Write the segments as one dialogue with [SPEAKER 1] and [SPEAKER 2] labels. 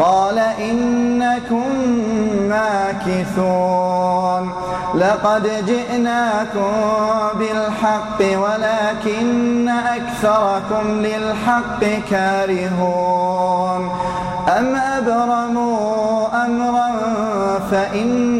[SPEAKER 1] قال إنكم ماكثون. لقد جئناكم بالحق ولكن أكثركم للحق كارهون. أم أبرموا أمرا فإنا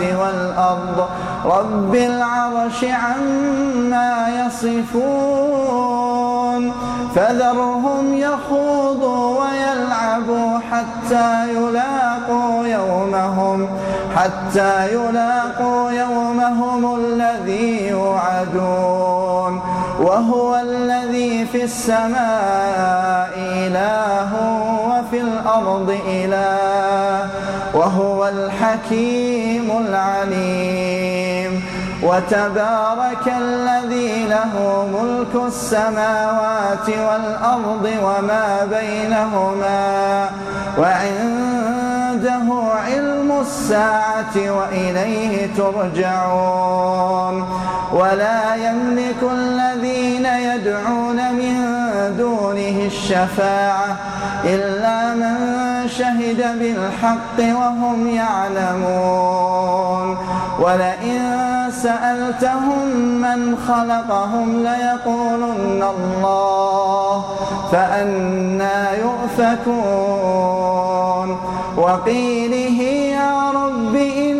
[SPEAKER 1] والأرض. رب العرش عما يصفون. فذرهم يخوضوا ويلعبوا حتى يلاقوا يومهم حتى يلاقوا يومهم الذي يوعدون. وهو الذي في السماء إله وفي الأرض إله. وهو الحكيم العليم. وتبارك الذي له ملك السماوات والأرض وما بينهما وعنده علم الساعة وإليه ترجعون. ولا يملك الذين يدعون من دونه الشفاعة إلا من شهد بالحق وهم يعلمون. ولئن سألتهم من خلقهم ليقولن الله فأنا يؤفكون. وقيله يا رب إن